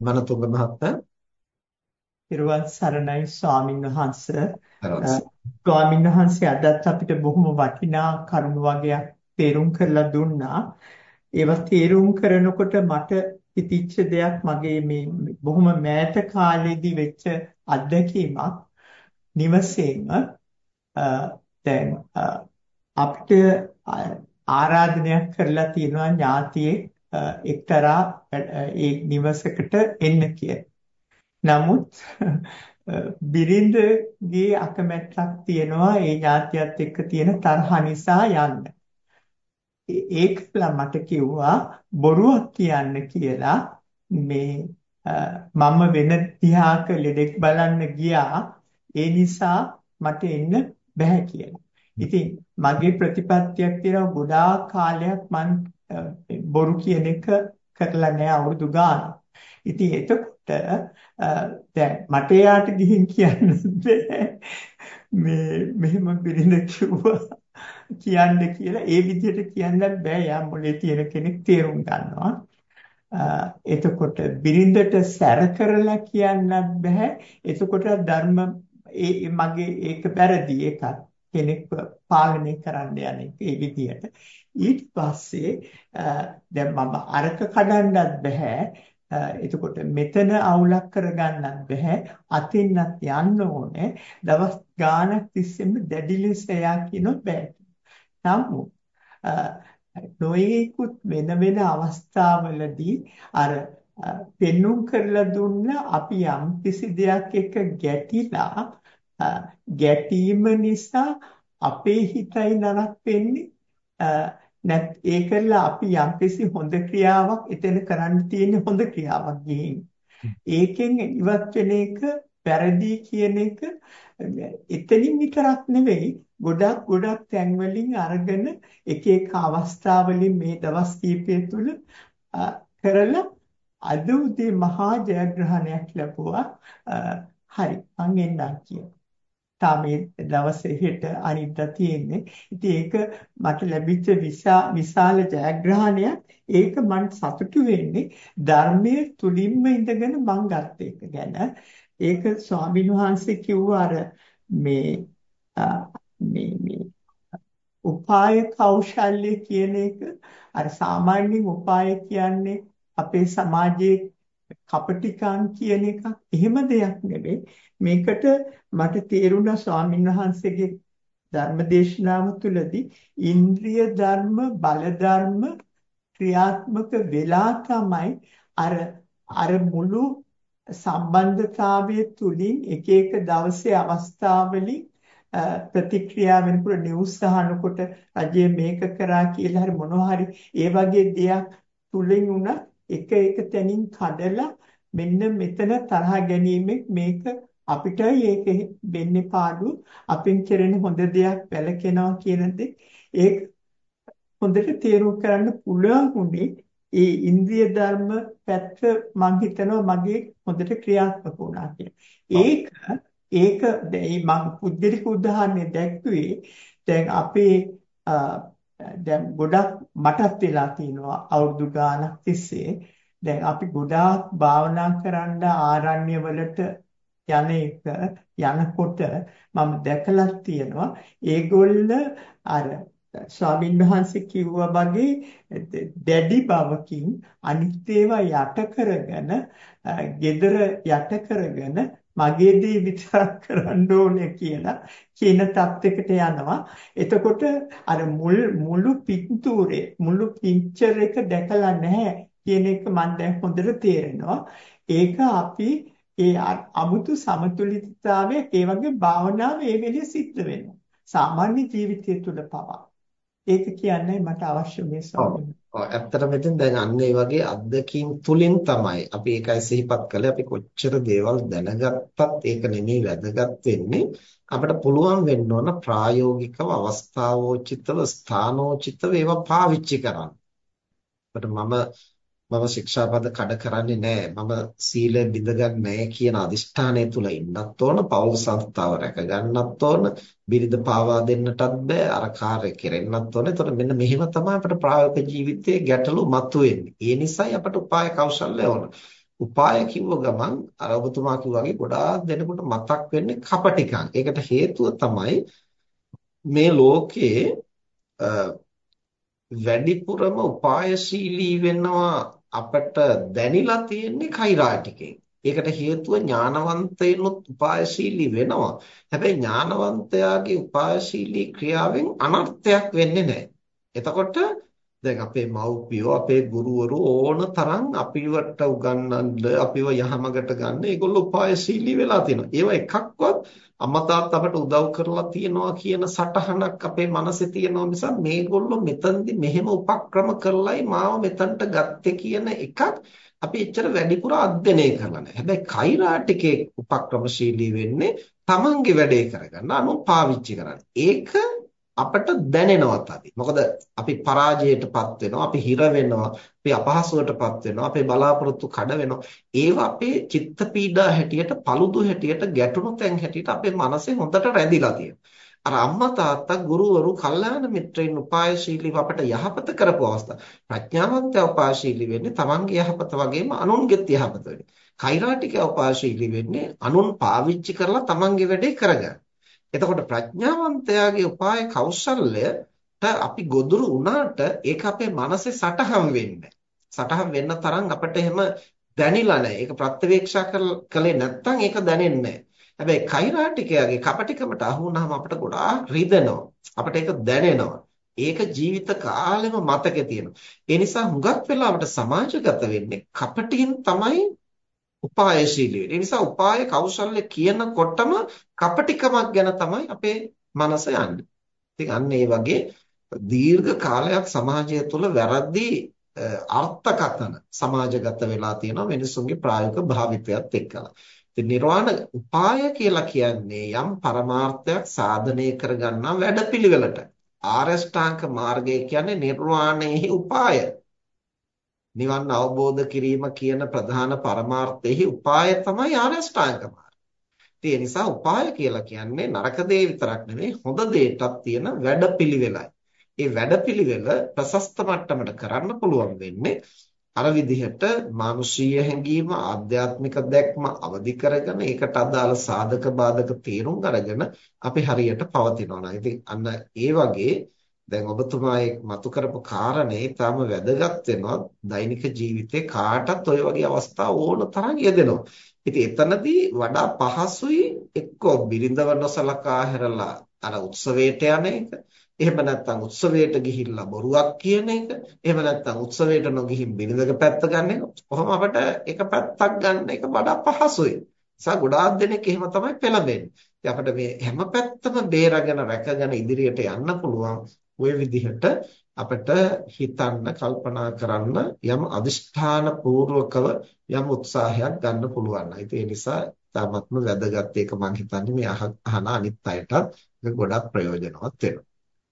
මනතුංග මහත්මයා. පිරුවන් සරණයි ස්වාමින් වහන්සේ. ස්වාමින් වහන්සේ අදත් අපිට බොහොම වටිනා කරුණු වගේක් තේරුම් කරලා දුන්නා. ඒවා තේරුම් කරනකොට මට හිතිච්ච දෙයක් මගේ මේ බොහොම මෑත කාලේදී වෙච්ච අත්දැකීමක් නිවසේම දැන් අපිට ආරාධනයක් කරලා තියෙනවා ඥාතියෙක් එක්තරා ඒ නිවසකට එන්න කියලා. නමුත් බිරිඳගේ අකමැත්තක් තියෙනවා ඒ ඥාතියත් එක්ක තියෙන තරහ නිසා යන්න. ඒකලා මට කිව්වා බොරුවක් කියන්න කියලා මේ මම වෙන තිහාක ලෙඩෙක් බලන්න ගියා ඒ නිසා මට එන්න බෑ කියලා. ඉතින් මගේ ප්‍රතිපත්තියක් තියෙනවා ගොඩාක් කාලයක් මං බොරු කියන එක කරලා නැහැ අවුරුදු ගාණක්. ඉතින් එතකොට දැන් මට යාට ගිහින් කියන්න මේ මෙහෙම බිරිඳ කිව්වා කියන්න කියලා ඒ විදිහට කියන්නත් බෑ යා මොලේ තියෙන කෙනෙක් තේරුම් ගන්නවා. එතකොට බිරිඳට සැර කරලා කියන්නත් බෑ. එතකොට ධර්ම ඒ මගේ ඒක වැරදි එකක්. කෙනෙක්ව පාලනය කරන්න යන එක ඒ විදිහට. ඊට පස්සේ දැන් මම අරක කඩන්නත් බෑ එතකොට මෙතන අවුලක් කරගන්නත් බෑ අතින්නත් යන්න ඕනේ. දවස් ගාණක් තිස්සෙම දැඩි ලෙස එයා කියනොත් බෑ. නමුත් නොයෙකුත් වෙන වෙන අවස්ථාවලදී අර පෙන්눔 කරලා දුන්න අපි යම් කිසි දෙයක් එක ගැටිලා ගැටීම නිසා අපේ හිතයි නරක වෙන්නේ. නැත් ඒකලා අපි යම්කිසි හොඳ ක්‍රියාවක් එතන කරන්න තියෙන හොඳ ක්‍රියාවක් ගිහින්. ඒකෙන් ඉවත් වෙන එක වැරදි කියන එක එතනින් විතරක් නෙවෙයි ගොඩක් ගොඩක් තැන්වලින් අරගෙන එක එක අවස්ථාවලින් මේ දවස් කීපය තුල කරලා අද උදේ මහා ජයග්‍රහණයක් ලැබුවා. හරි මං එන්නම් කියලා. තාම මේ දවසේ හෙට අනිද්දා තියෙන්නේ. ඉතින් ඒක මට ලැබිච්ච විශාල ජයග්‍රහණයක්. ඒක මම සතුටු වෙන්නේ ධර්මයේ තුලින්ම ඉඳගෙන මං ගත්ත එක ගැන. ඒක ස්වාමීන් වහන්සේ කිව්වා අර මේ මේ මේ උපාය කෞශල්‍ය කියන එක අර සාමාන්‍යයෙන් උපාය කියන්නේ අපේ සමාජයේ කපටිකම් කියන එකක් එහෙම දෙයක් නෙවෙයි. මේකට මට තේරුණා ස්වාමීන් වහන්සේගේ ධර්මදේශනාව තුළදී ඉන්ද්‍රිය ධර්ම බල ධර්ම ක්‍රියාත්මක වෙලා තමයි අර අර මුළු සම්බන්ධතාවයේ තුලින් එක එක දවසේ අවස්ථාවලින් ප්‍රතික්‍රියා වෙනකොට නිවුස් අහනකොට රජය මේක කරා කියලා හරි මොනවා හරි ඒ වගේ දෙයක් තුලින් උනත් එක එක තැනින් කඩලා මෙන්න මෙතන තරහ ගැනීමෙන් මේක අපිටයි ඒක වෙන්නේ පාඩු. අපින් කෙරෙන හොඳ දෙයක් වැළකෙනවා කියන දේ. ඒක හොඳට තේරුම් කරන්න පුළුවන් උනේ ඒ ඉන්ද්‍රිය ධර්ම පැත්ත මම හිතනවා මගේ හොඳට ක්‍රියාත්මක වුණා ඒක ඒක මම පුද්ගලික උදාහරණයක් දැක්ුවේ. දැන් අපේ දැන් ගොඩක් මටත් වෙලා තිනවා අවුරුදු ගාණක් තිස්සේ. දැන් අපි ගොඩාක් භාවනා කරන්න ආරණ්‍ය වලට යන එක යනකොට මම දැකලා තියෙනවා. ඒගොල්ල අර ස්වාමීන් වහන්සේ කිව්වා වගේ දැඩි බවකින් අනිත් ඒවා යට කරගෙන gedara යට කරගෙන මගේ දේ විතරක් කරන්න ඕනේ කියලා කියන தත්වයකට යනවා. එතකොට අර මුළු පින්තූරේ මුළු පික්චර් එක දැකලා නැහැ කියන එක මම දැන් හොඳට තේරෙනවා. ඒක අපි ඒ අමුතු සමතුලිතතාවයක් ඒ වගේ භාවනාව ඒ වෙලේ සිද්ධ වෙනවා. සාමාන්‍ය ජීවිතය තුළ පවා. ඒක කියන්නේ මට අවශ්‍ය මේ ස්වාමීන් ඇත්තටම ඉතින් දැන් අන්න ඒ වගේ අත්දැකීම් තුලින් තමයි අපි ඒකයි සිහිපත් කළේ. අපි කොච්චර දේවල් දැනගත්තත් ඒක නෙමෙයි වැදගත් වෙන්නේ. අපිට පුළුවන් වෙන්න ඕන ප්‍රායෝගිකව අවස්ථාවෝචිතව ස්ථානෝචිතව ඒවා පාවිච්චි කරන්න. අපිට මම මම ශික්ෂාපද කඩ කරන්නේ නැහැ. මම සීලය බිඳගන්නේ නැහැ කියන අදිෂ්ඨානය තුල ඉන්නත් ඕන. පෞල් සංස්ථාව රැක ගන්නත් ඕන. බිරිඳ පාවා දෙන්නටත් බෑ. අර කාර්ය කෙරෙන්නත් ඕන. එතකොට මෙන්න මෙහෙම තමයි අපිට ප්‍රායෝගික ජීවිතයේ ගැටලු මතුවෙන්නේ. ඒ නිසායි අපිට උපාය කෞශල්‍ය ඕන. උපාය කිව්ව ගමන් අර ඔබතුමා කිව්වා වගේ ගොඩාක් දෙනෙකුට මතක් වෙන්නේ කපටිකම්. ඒකට හේතුව තමයි මේ ලෝකයේ වැඩිපුරම උපායශීලී වෙනවා අපට දැනිලා තියෙන්නේ කෛරාටිකෙන්. ඒකට හේතුව ඥානවන්තයනොත් උපායශීලී වෙනවා. හැබැයි ඥානවන්තයාගේ උපායශීලී ක්‍රියාවෙන් අනර්ථයක් වෙන්නේ නැහැ. එතකොට දැන් අපේ මව්පියෝ අපේ ගුරුවරු ඕන තරම් අපිවට උගන්වන්න අපිව යහමගට ගන්න ඒගොල්ලෝ උපායශීලී වෙලා තියෙනවා. ඒව එකක්වත් අම්මා තාත්තා අපට උදව් කරලා තියනවා කියන සටහනක් අපේ මනසේ තියෙනවා නිසා මේගොල්ලෝ මෙතනදි මෙහෙම උපක්‍රම කරලයි මාව මෙතනට ගත්තේ කියන එකක් අපි එච්චර වැඩිපුර අධ්‍යයනය කරලා නැහැ. හැබැයි කෛරාටිකේ උපක්‍රමශීලී වෙන්නේ තමන්ගේ වැඩේ කරගන්න අනු පාවිච්චි කරන්න. ඒක අපට දැනෙනවා තදි. මොකද අපි පරාජයටපත් වෙනවා, අපි හිර වෙනවා, අපි අපහසුවටපත් වෙනවා, අපේ බලාපොරොත්තු කඩ වෙනවා. ඒවා අපේ චිත්ත පීඩා හැටියට, paludu හැටියට, ගැටුණු තැන් හැටියට අපේ මනසේ හොඳට රැඳිලා තියෙනවා. අර අම්මා තාත්තා ගුරුවරු කල්යාණ මිත්‍රයින් උපායශීලීව අපට යහපත කරපු අවස්ථා. ප්‍රඥාවන්තය උපායශීලී වෙන්නේ තමන්ගේ යහපත වගේම අනුන්ගේත් යහපත වෙන්නේ. කෛරාටිකය උපායශීලී වෙන්නේ අනුන් පාවිච්චි කරලා තමන්ගේ වැඩේ කරගන්න. එතකොට ප්‍රඥාවන්තයාගේ උපාය කෞශල්‍යයට අපි ගොදුරු වුණාට ඒක අපේ මනසේ සටහන් වෙන්නේ සටහන් වෙන්න තරම් අපිට එහෙම දැනිලා නැහැ. ඒක ප්‍රත්‍යවේක්ෂා කළේ නැත්නම් ඒක දැනෙන්නේ හැබැයි කෛරාටිකයාගේ කපටිකමට අහු වුණාම අපිට ගොඩාක් රිදෙනවා. අපිට ඒක දැනෙනවා. ඒක ජීවිත කාලෙම මතකේ තියෙනවා. ඒ නිසා හුඟක් වෙලාවට සමාජගත වෙන්නේ කපටින් තමයි උපායශීලී වෙන්නේ. ඒ නිසා උපාය කෞශල්‍ය කියනකොටම කපටිකමක් ගැන තමයි අපේ මනස යන්නේ. ඉතින් අන්න ඒ වගේ දීර්ඝ කාලයක් සමාජය තුළ වැරදි අර්ථකථන සමාජගත වෙලා තියෙනවා මිනිසුන්ගේ ප්‍රායෝගික භාවිතයත් එක්කලා. ඉතින් නිර්වාණ උපාය කියලා කියන්නේ යම් පරමාර්ථයක් සාධනය කරගන්නා වැඩපිළිවෙලට. ආරෂ්ඨාංග මාර්ගය කියන්නේ නිර්වාණයෙහි උපාය. නිවන් අවබෝධ කිරීම කියන ප්‍රධාන පරමාර්ථෙහි උපාය තමයි ආරෂ්ඨාංග මාර්ගය. ඒ නිසා උපාය කියලා කියන්නේ නරක දේ විතරක් නෙමෙයි හොඳ දේටත් තියෙන වැඩපිළිවෙලයි. ඒ වැඩපිළිවෙල ප්‍රශස්ත මට්ටමට කරන්න පුළුවන් වෙන්නේ අර විදිහට මානුෂීය හැඟීම ආධ්‍යාත්මික දැක්ම අවදි කරගෙන ඒකට අදාළ සාධක බාධක තීරුම් අරගෙන අපි හරියට පවතිනවා. ඉතින් අන්න ඒ වගේ දැන් ඔබතුමා මතු කරපු කාරණේ තාම වැදගත් වෙනවා දෛනික ජීවිතේ කාටත් ওই වගේ අවස්ථා ඕන තරම් යෙදෙනවා. ඉතින් එතනදී වඩා පහසුයි එක්කෝ බිරිඳව නොසලකා හැරලා අර උත්සවයට යන එක. එහෙම නැත්නම් උත්සවයට ගිහිල්ලා බොරුවක් කියන එක. එහෙම නැත්නම් උත්සවයට නොගිහින් බිරිඳක පැත්ත ගන්න එක. කොහොම අපිට එක පැත්තක් ගන්න එක වඩා පහසුයි. නිසා ගොඩාක් දෙනෙක් එහෙම තමයි පෙළඹෙන්නේ. ඉතින් අපිට මේ හැම පැත්තම බේරගෙන රැකගෙන ඉදිරියට යන්න පුළුවන් ওই විදිහට අපිට හිතන්න කල්පනා කරන්න යම් අදිෂ්ඨාන පූර්වකව යම් උත්සාහයක් ගන්න පුළුවන්. ඒ නිසා තාමත්ම වැදගත් ඒක මම හිතන්නේ මේ අහන අනිත් අයටත් ගොඩක් ප්‍රයෝජනවත් වෙනවා.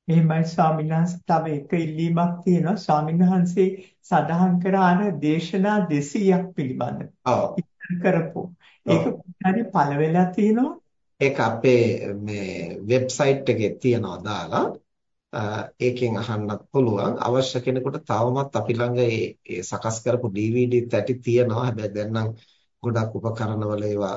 එහෙමයි ස්වාමීන් වහන්සේ තව එක ඉල්ලීමක් තියෙනවා ස්වාමීන් වහන්සේ සඳහන් කර අර දේශනා 200ක් පිළිබඳ. ඔව්. කරපො. ඒක හරි පළ වෙලා තියෙනවා. ඒක අපේ මේ වෙබ්සයිට් එකේ තියනවා දාලා ඒකෙන් අහන්නත් පුළුවන්. අවශ්‍ය කෙනෙකුට තවමත් අපි ළඟ ඒ සකස් කරපු DVD තැටි තියෙනවා. හැබැයි දැන් නම් ගොඩක් උපකරණවල ඒවා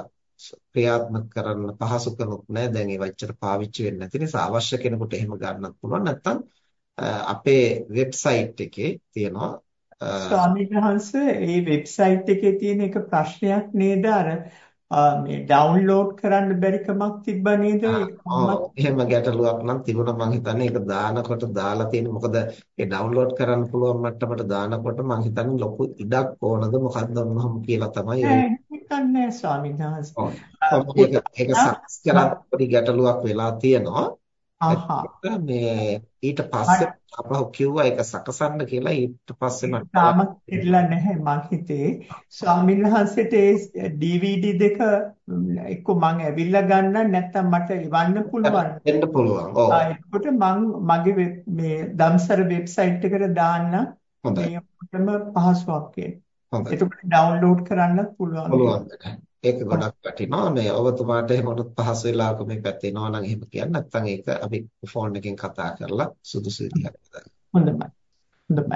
ක්‍රියාත්මක කරන්න පහසුකමක් නැහැ. දැන් ඒවා ඇත්තට පාවිච්චි වෙන්නේ නැති නිසා අවශ්‍ය කෙනෙකුට එහෙම ගන්නත් පුළුවන්. නැත්නම් අපේ වෙබ්සයිට් එකේ තියෙනවා. ස්වාමීන් වහන්සේ මේ වෙබ්සයිට් එකේ තියෙන එක ප්‍රශ්නයක් නේද? අර මේ ඩවුන්ලෝඩ් කරන්න බැරි කමක් තිබ්බ නේද? එහෙම ගැටලුවක් නම් තිබුණා. මම හිතන්නේ ඒක දානකොට දාලා තියෙන මොකද ඒ ඩවුන්ලෝඩ් කරන්න පුළුවන් මට්ටමට දානකොට මම හිතන්නේ ලොකු ඉඩක් ඕනද? මොකද්ද මොනවම කියලා තමයි හිතන්නේ ස්වාමීන් වහන්සේ. ඒක ගැටලුවක් වෙලා තියෙනවා මේ ඊට පස්සේ අපහු කිව්වා ඒක සකසන්න කියලා ඊට පස්සේ මට තාම ඉట్లా නැහැ මං හිතේ. ස්වාමීන් වහන්සේට ඒ DVD දෙක එක්ක මං ඇවිල්ලා ගන්න නැත්නම් මට එවන්න පුළුවන් එන්න පුළුවන්. ඔව්. ඒකට මං මගේ මේ දම්සර වෙබ්සයිට් එකට දාන්න හොඳයි. මේකටම පහසුවක් හොඳයි. ඒක ඩවුන්ලෝඩ් කරන්න පුළුවන් පුළුවන් ඒක ගොඩක් වටිනවා. මේ ඔබතුමාට එහෙම වුණොත් පහසු වෙලාවක මේ පැත්තේ එනවා නම් එහෙම කියන්න. නැත්නම් ඒක අපි ෆෝන් එකෙන් කතා කරලා සුදුසු විදිහට හොඳයි. හොඳයි